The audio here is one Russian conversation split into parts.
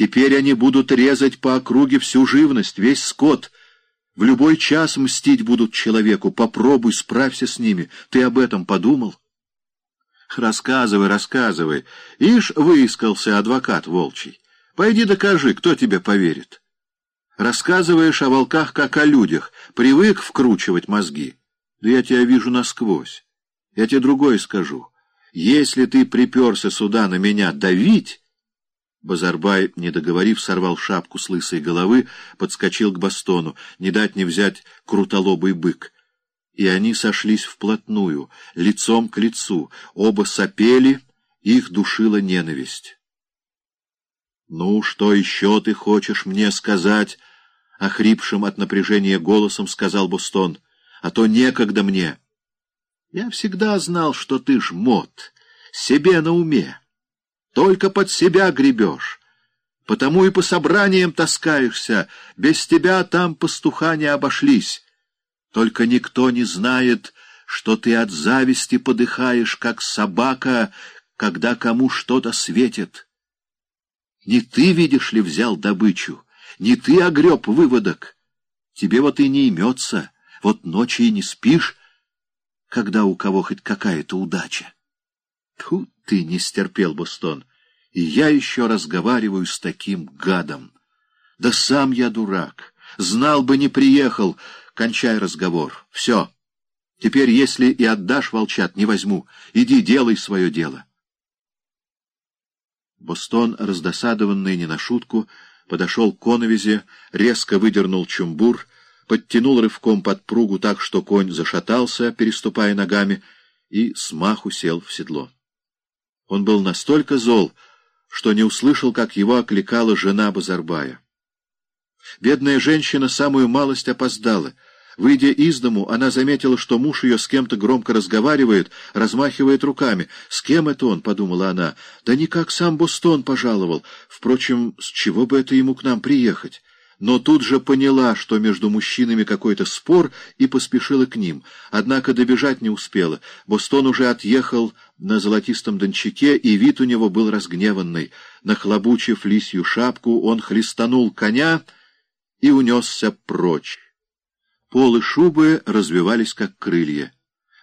Теперь они будут резать по округе всю живность, весь скот. В любой час мстить будут человеку. Попробуй, справься с ними. Ты об этом подумал? Рассказывай, рассказывай. Ишь, выискался адвокат волчий. Пойди докажи, кто тебе поверит. Рассказываешь о волках, как о людях. Привык вкручивать мозги. Да я тебя вижу насквозь. Я тебе другое скажу. Если ты приперся сюда на меня давить... Базарбай, не договорив, сорвал шапку с лысой головы, подскочил к бастону, не дать не взять крутолобый бык. И они сошлись вплотную, лицом к лицу, оба сопели, их душила ненависть. «Ну, что еще ты хочешь мне сказать?» — охрипшим от напряжения голосом сказал Бустон. «А то некогда мне». «Я всегда знал, что ты жмот, себе на уме». Только под себя гребешь. Потому и по собраниям таскаешься. Без тебя там пастуха не обошлись. Только никто не знает, что ты от зависти подыхаешь, как собака, когда кому что-то светит. Не ты, видишь ли, взял добычу, не ты огреб выводок. Тебе вот и не имется, вот ночи и не спишь, когда у кого хоть какая-то удача. Тут ты не стерпел, Бостон, и я еще разговариваю с таким гадом. Да сам я дурак, знал бы, не приехал. Кончай разговор. Все. Теперь, если и отдашь волчат, не возьму. Иди, делай свое дело. Бостон, раздосадованный не на шутку, подошел к коновизе, резко выдернул чумбур, подтянул рывком подпругу так, что конь зашатался, переступая ногами, и смаху сел в седло. Он был настолько зол, что не услышал, как его окликала жена Базарбая. Бедная женщина самую малость опоздала. Выйдя из дому, она заметила, что муж ее с кем-то громко разговаривает, размахивает руками. «С кем это он?» — подумала она. «Да никак сам Бостон пожаловал. Впрочем, с чего бы это ему к нам приехать?» Но тут же поняла, что между мужчинами какой-то спор, и поспешила к ним. Однако добежать не успела. Бостон уже отъехал на золотистом дончаке, и вид у него был разгневанный. Нахлобучив лисью шапку, он хлестанул коня и унесся прочь. Полы шубы развивались, как крылья.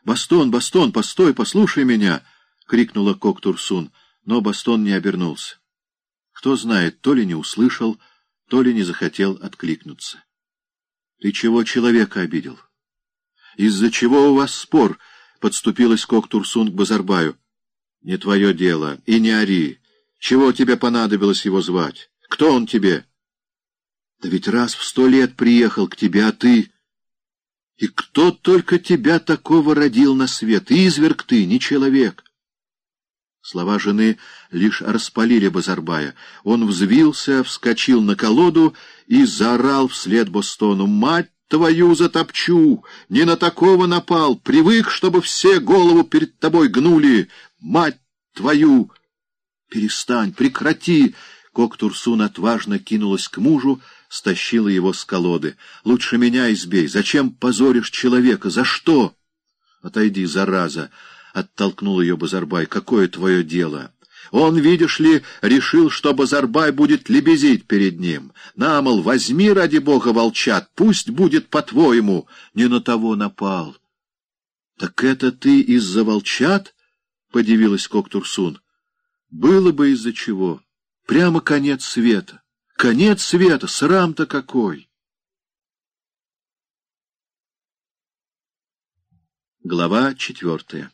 «Бастон, Бастон, постой, послушай меня!» — крикнула Коктурсун, но Бастон не обернулся. Кто знает, то ли не услышал, — то ли не захотел откликнуться. — Ты чего человека обидел? — Из-за чего у вас спор? — подступилась Коктурсун к Базарбаю. — Не твое дело, и не ори. Чего тебе понадобилось его звать? Кто он тебе? — Да ведь раз в сто лет приехал к тебе, а ты... И кто только тебя такого родил на свет? Изверг ты, не человек. Слова жены лишь распалили Базарбая. Он взвился, вскочил на колоду и заорал вслед Бостону. «Мать твою затопчу! Не на такого напал! Привык, чтобы все голову перед тобой гнули! Мать твою!» «Перестань! Прекрати!» Коктурсун отважно кинулась к мужу, стащила его с колоды. «Лучше меня избей! Зачем позоришь человека? За что?» «Отойди, зараза!» Оттолкнул ее Базарбай. «Какое твое дело?» Он, видишь ли, решил, что Базарбай будет лебезить перед ним. На, мол, возьми, ради бога, волчат, пусть будет по-твоему. Не на того напал. — Так это ты из-за волчат? — подивилась Коктурсун. — Было бы из-за чего. Прямо конец света. Конец света, срам-то какой! Глава четвертая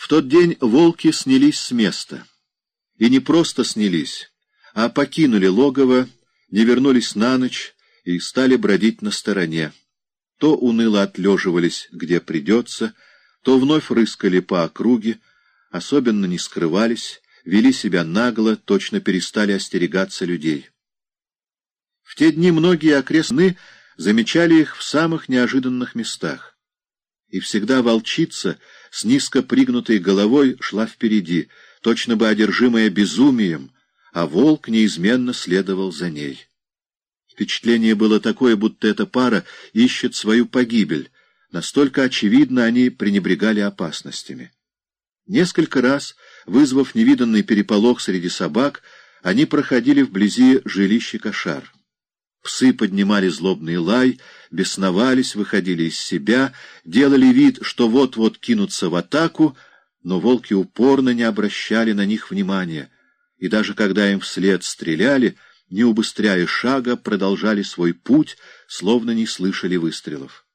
В тот день волки снялись с места. И не просто снялись, а покинули логово, не вернулись на ночь и стали бродить на стороне. То уныло отлеживались, где придется, то вновь рыскали по округе, особенно не скрывались, вели себя нагло, точно перестали остерегаться людей. В те дни многие окрестные замечали их в самых неожиданных местах. И всегда волчица — с низко пригнутой головой шла впереди, точно бы одержимая безумием, а волк неизменно следовал за ней. Впечатление было такое, будто эта пара ищет свою погибель, настолько очевидно они пренебрегали опасностями. Несколько раз вызвав невиданный переполох среди собак, они проходили вблизи жилища кошар. Псы поднимали злобный лай, бесновались, выходили из себя, делали вид, что вот-вот кинутся в атаку, но волки упорно не обращали на них внимания, и даже когда им вслед стреляли, не убыстряя шага, продолжали свой путь, словно не слышали выстрелов.